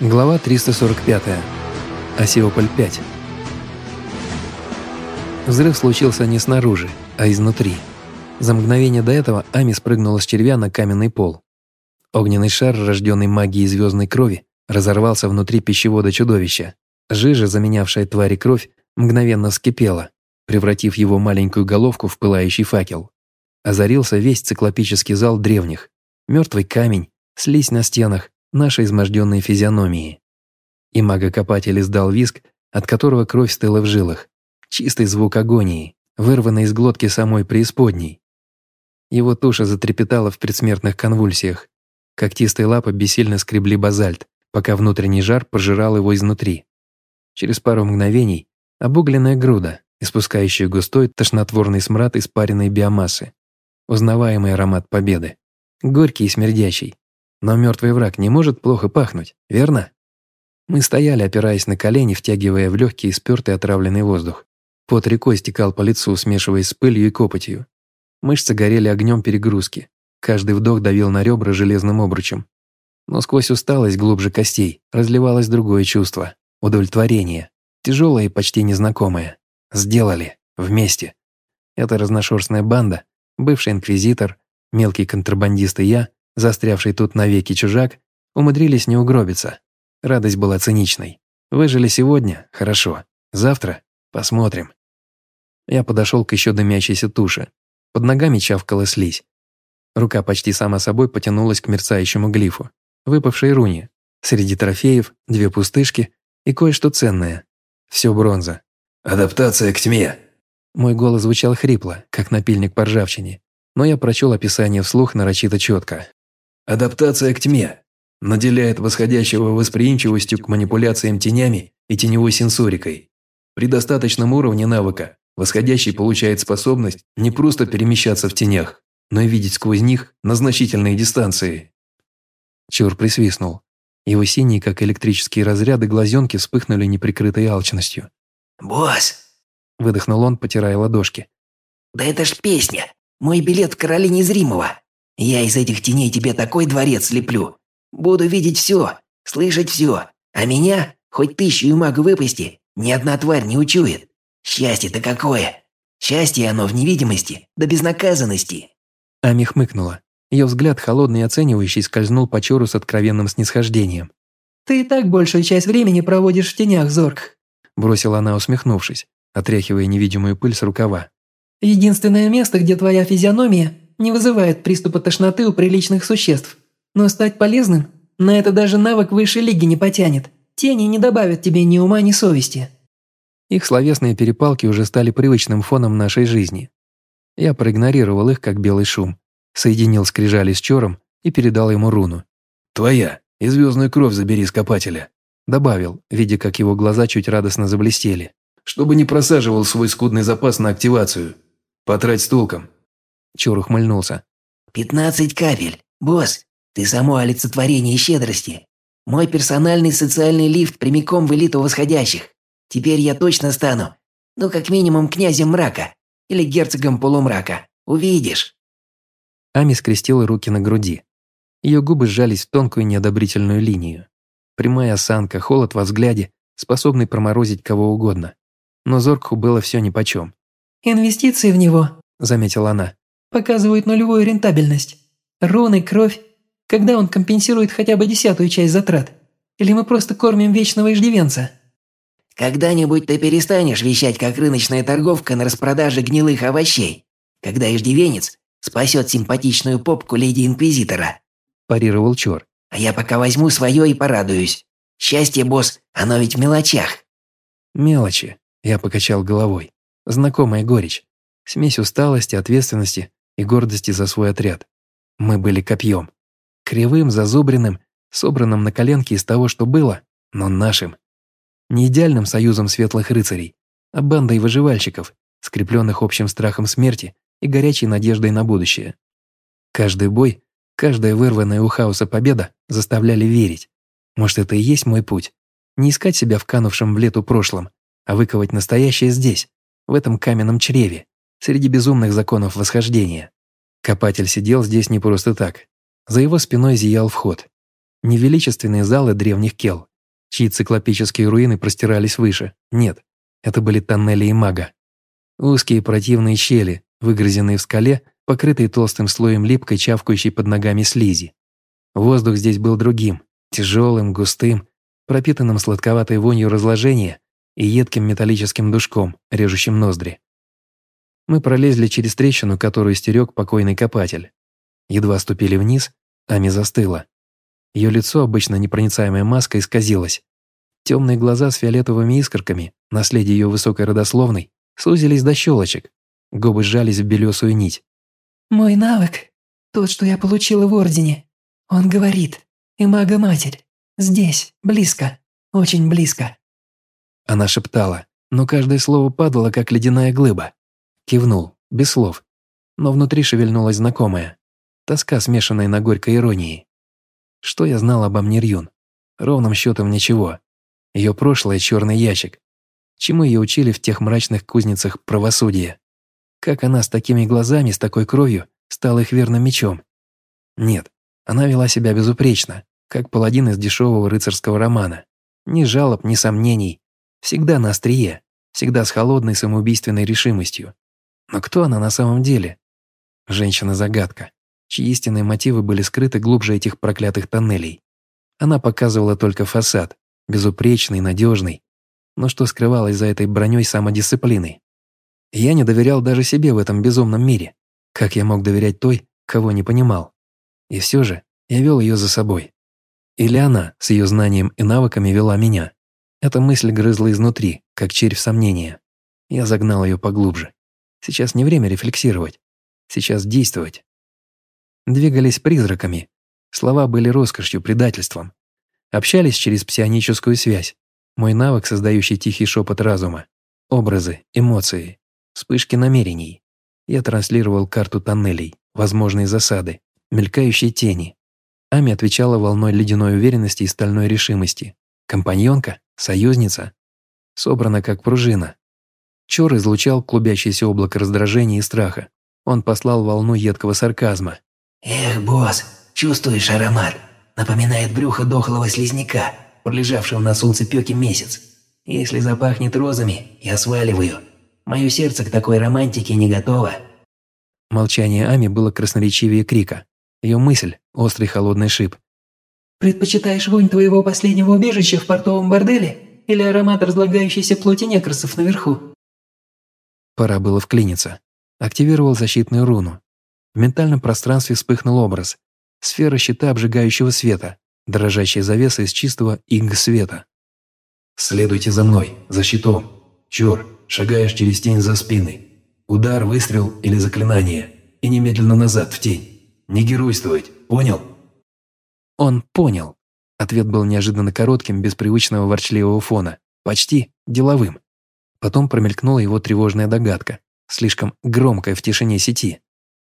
Глава 345. Осиополь 5. Взрыв случился не снаружи, а изнутри. За мгновение до этого Ами спрыгнула с червя на каменный пол. Огненный шар, рожденный магией звездной крови, разорвался внутри пищевода чудовища. Жижа, заменявшая твари кровь, мгновенно вскипела, превратив его маленькую головку в пылающий факел. Озарился весь циклопический зал древних. Мертвый камень, слизь на стенах, нашей изможденной физиономии. И магокопатель издал виск, от которого кровь стыла в жилах. Чистый звук агонии, вырванный из глотки самой преисподней. Его туша затрепетала в предсмертных конвульсиях. Когтистые лапы бессильно скребли базальт, пока внутренний жар пожирал его изнутри. Через пару мгновений обугленная груда, испускающая густой тошнотворный смрад испаренной биомассы. Узнаваемый аромат победы. Горький и смердящий, но мертвый враг не может плохо пахнуть, верно? Мы стояли, опираясь на колени, втягивая в легкий спертый отравленный воздух. Пот рекой стекал по лицу, смешиваясь с пылью и копотью. Мышцы горели огнем перегрузки. Каждый вдох давил на ребра железным обручем. Но сквозь усталость глубже костей разливалось другое чувство – удовлетворение. Тяжелое и почти незнакомое. Сделали. Вместе. Эта разношерстная банда, бывший инквизитор, мелкий контрабандист и я – застрявший тут навеки чужак, умудрились не угробиться. Радость была циничной. Выжили сегодня – хорошо. Завтра – посмотрим. Я подошел к еще дымящейся туше. Под ногами чавкала слизь. Рука почти сама собой потянулась к мерцающему глифу. Выпавшей руне. Среди трофеев две пустышки и кое-что ценное. Все бронза. «Адаптация к тьме!» Мой голос звучал хрипло, как напильник по ржавчине, но я прочел описание вслух нарочито четко. Адаптация к тьме наделяет восходящего восприимчивостью к манипуляциям тенями и теневой сенсорикой. При достаточном уровне навыка восходящий получает способность не просто перемещаться в тенях, но и видеть сквозь них на значительные дистанции. Чур присвистнул. Его синие, как электрические разряды, глазенки вспыхнули неприкрытой алчностью. «Босс!» – выдохнул он, потирая ладошки. «Да это ж песня! Мой билет в короли незримого!» Я из этих теней тебе такой дворец слеплю. Буду видеть все, слышать все. А меня, хоть тысячу и магу выпусти, ни одна тварь не учует. Счастье-то какое! Счастье оно в невидимости, да безнаказанности!» Ами хмыкнула. Ее взгляд, холодный и оценивающий, скользнул по Чору с откровенным снисхождением. «Ты и так большую часть времени проводишь в тенях, Зорг», бросила она, усмехнувшись, отряхивая невидимую пыль с рукава. «Единственное место, где твоя физиономия не вызывает приступа тошноты у приличных существ. Но стать полезным на это даже навык высшей лиги не потянет. Тени не добавят тебе ни ума, ни совести. Их словесные перепалки уже стали привычным фоном нашей жизни. Я проигнорировал их, как белый шум, соединил скрижали с Чором и передал ему руну. «Твоя, и звездную кровь забери с копателя», добавил, видя, как его глаза чуть радостно заблестели. «Чтобы не просаживал свой скудный запас на активацию. Потрать с толком, Чур ухмыльнулся. «Пятнадцать капель. Босс, ты само олицетворение щедрости. Мой персональный социальный лифт прямиком в элиту восходящих. Теперь я точно стану, ну, как минимум, князем мрака или герцогом полумрака. Увидишь». Ами скрестила руки на груди. Ее губы сжались в тонкую неодобрительную линию. Прямая осанка, холод во взгляде, способный проморозить кого угодно. Но Зоркху было все нипочем. «Инвестиции в него», — заметила она показывают нулевую рентабельность. Руны, кровь. Когда он компенсирует хотя бы десятую часть затрат? Или мы просто кормим вечного иждивенца? Когда-нибудь ты перестанешь вещать, как рыночная торговка на распродаже гнилых овощей, когда иждивенец спасет симпатичную попку леди-инквизитора. Парировал Чор. А я пока возьму свое и порадуюсь. Счастье, босс, оно ведь в мелочах. Мелочи. Я покачал головой. Знакомая горечь. Смесь усталости, ответственности и гордости за свой отряд. Мы были копьем. Кривым, зазубренным, собранным на коленке из того, что было, но нашим. Не идеальным союзом светлых рыцарей, а бандой выживальщиков, скрепленных общим страхом смерти и горячей надеждой на будущее. Каждый бой, каждая вырванная у хаоса победа заставляли верить. Может, это и есть мой путь. Не искать себя в канувшем в лету прошлом, а выковать настоящее здесь, в этом каменном чреве, среди безумных законов восхождения. Копатель сидел здесь не просто так. За его спиной зиял вход. Невеличественные залы древних кел, чьи циклопические руины простирались выше. Нет, это были тоннели и мага. Узкие противные щели, выгрызенные в скале, покрытые толстым слоем липкой, чавкающей под ногами слизи. Воздух здесь был другим, тяжелым, густым, пропитанным сладковатой вонью разложения и едким металлическим душком, режущим ноздри. Мы пролезли через трещину, которую стерег покойный копатель. Едва ступили вниз, Ами застыла. Ее лицо, обычно непроницаемая маска, исказилось. Темные глаза с фиолетовыми искорками, наследие ее высокой родословной, сузились до щелочек. Губы сжались в белесую нить. «Мой навык, тот, что я получила в Ордене, он говорит, и мага-матерь, здесь, близко, очень близко». Она шептала, но каждое слово падало, как ледяная глыба. Кивнул, без слов, но внутри шевельнулась знакомая. Тоска, смешанная на горькой иронии. Что я знал об Амнирьюн? Ровным счетом ничего. Ее прошлое – черный ящик. Чему ее учили в тех мрачных кузницах правосудия? Как она с такими глазами, с такой кровью, стала их верным мечом? Нет, она вела себя безупречно, как паладин из дешевого рыцарского романа. Ни жалоб, ни сомнений. Всегда на острие, всегда с холодной самоубийственной решимостью. Но кто она на самом деле? Женщина-загадка чьи истинные мотивы были скрыты глубже этих проклятых тоннелей. Она показывала только фасад, безупречный, надежный, но что скрывалось за этой броней самодисциплины? Я не доверял даже себе в этом безумном мире. Как я мог доверять той, кого не понимал? И все же я вел ее за собой. Или она с ее знанием и навыками вела меня? Эта мысль грызла изнутри, как червь сомнения. Я загнал ее поглубже. Сейчас не время рефлексировать. Сейчас действовать двигались призраками. Слова были роскошью, предательством. Общались через псионическую связь. Мой навык, создающий тихий шепот разума. Образы, эмоции, вспышки намерений. Я транслировал карту тоннелей, возможные засады, мелькающие тени. Ами отвечала волной ледяной уверенности и стальной решимости. Компаньонка, союзница. Собрана как пружина. Чор излучал клубящееся облако раздражения и страха. Он послал волну едкого сарказма. «Эх, босс, чувствуешь аромат? Напоминает брюхо дохлого слизняка, пролежавшего на солнцепёке месяц. Если запахнет розами, я сваливаю. Мое сердце к такой романтике не готово». Молчание Ами было красноречивее крика. Ее мысль – острый холодный шип. «Предпочитаешь вонь твоего последнего убежища в портовом борделе или аромат разлагающейся плоти некросов наверху?» Пора было вклиниться. Активировал защитную руну. В ментальном пространстве вспыхнул образ. Сфера щита обжигающего света, дрожащая завеса из чистого инг-света. «Следуйте за мной, за щитом. Чёр, шагаешь через тень за спиной. Удар, выстрел или заклинание. И немедленно назад, в тень. Не геройствовать, понял?» Он понял. Ответ был неожиданно коротким, без привычного ворчливого фона. Почти деловым. Потом промелькнула его тревожная догадка, слишком громкая в тишине сети.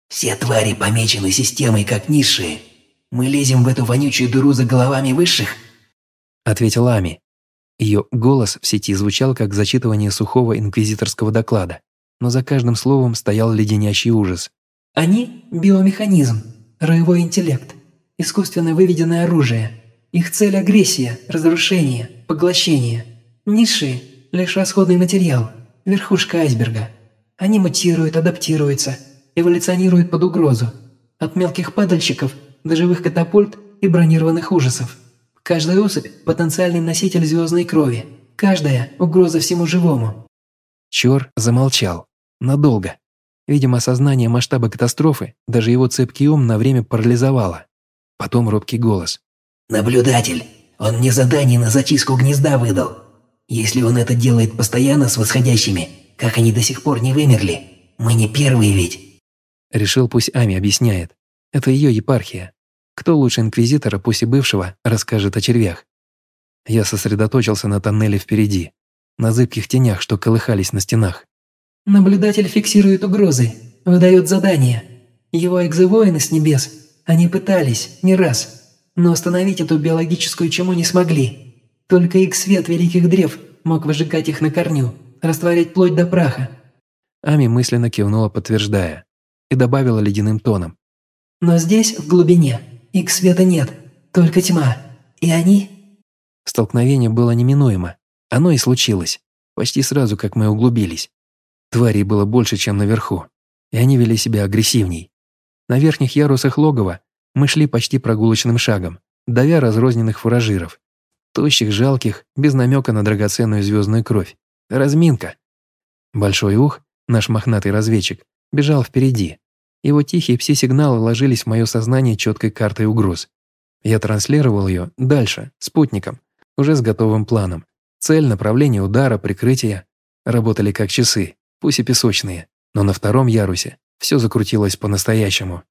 Все твари помечены системой как низшие. Мы лезем в эту вонючую дыру за головами высших?» Ответила Ами. Ее голос в сети звучал как зачитывание сухого инквизиторского доклада, но за каждым словом стоял леденящий ужас. «Они – биомеханизм, роевой интеллект, искусственно выведенное оружие. Их цель – агрессия, разрушение, поглощение. Низшие – лишь расходный материал, верхушка айсберга. Они мутируют, адаптируются – эволюционирует под угрозу. От мелких падальщиков до живых катапульт и бронированных ужасов. Каждая особь – потенциальный носитель звездной крови. Каждая – угроза всему живому. Чор замолчал. Надолго. Видимо, осознание масштаба катастрофы даже его цепкий ум на время парализовало. Потом робкий голос. «Наблюдатель, он мне задание на зачистку гнезда выдал. Если он это делает постоянно с восходящими, как они до сих пор не вымерли, мы не первые ведь». Решил, пусть Ами объясняет. Это ее епархия. Кто лучше инквизитора, пусть и бывшего, расскажет о червях. Я сосредоточился на тоннеле впереди, на зыбких тенях, что колыхались на стенах. Наблюдатель фиксирует угрозы, выдает задания. Его экзовоины с небес, они пытались, не раз, но остановить эту биологическую чему не смогли. Только их свет великих древ мог выжигать их на корню, растворять плоть до праха. Ами мысленно кивнула, подтверждая и добавила ледяным тоном. «Но здесь, в глубине, их света нет, только тьма. И они...» Столкновение было неминуемо. Оно и случилось. Почти сразу, как мы углубились. Тварей было больше, чем наверху. И они вели себя агрессивней. На верхних ярусах логова мы шли почти прогулочным шагом, давя разрозненных фуражиров. Тощих, жалких, без намека на драгоценную звездную кровь. Разминка. Большой ух, наш мохнатый разведчик, бежал впереди. Его тихие пси-сигналы ложились в мое сознание четкой картой угроз. Я транслировал ее дальше, спутником, уже с готовым планом. Цель, направление удара, прикрытие работали как часы, пусть и песочные, но на втором ярусе все закрутилось по-настоящему.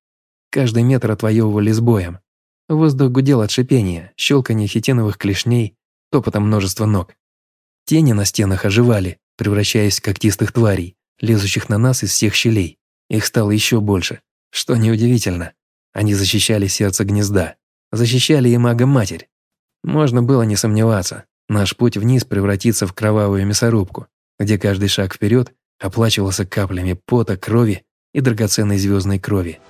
Каждый метр отвоевывали с боем. Воздух гудел от шипения, щелканья хитиновых клешней, топотом множества ног. Тени на стенах оживали, превращаясь в когтистых тварей, лезущих на нас из всех щелей. Их стало еще больше, что неудивительно. Они защищали сердце гнезда, защищали и мага-матерь. Можно было не сомневаться, наш путь вниз превратится в кровавую мясорубку, где каждый шаг вперед оплачивался каплями пота, крови и драгоценной звездной крови.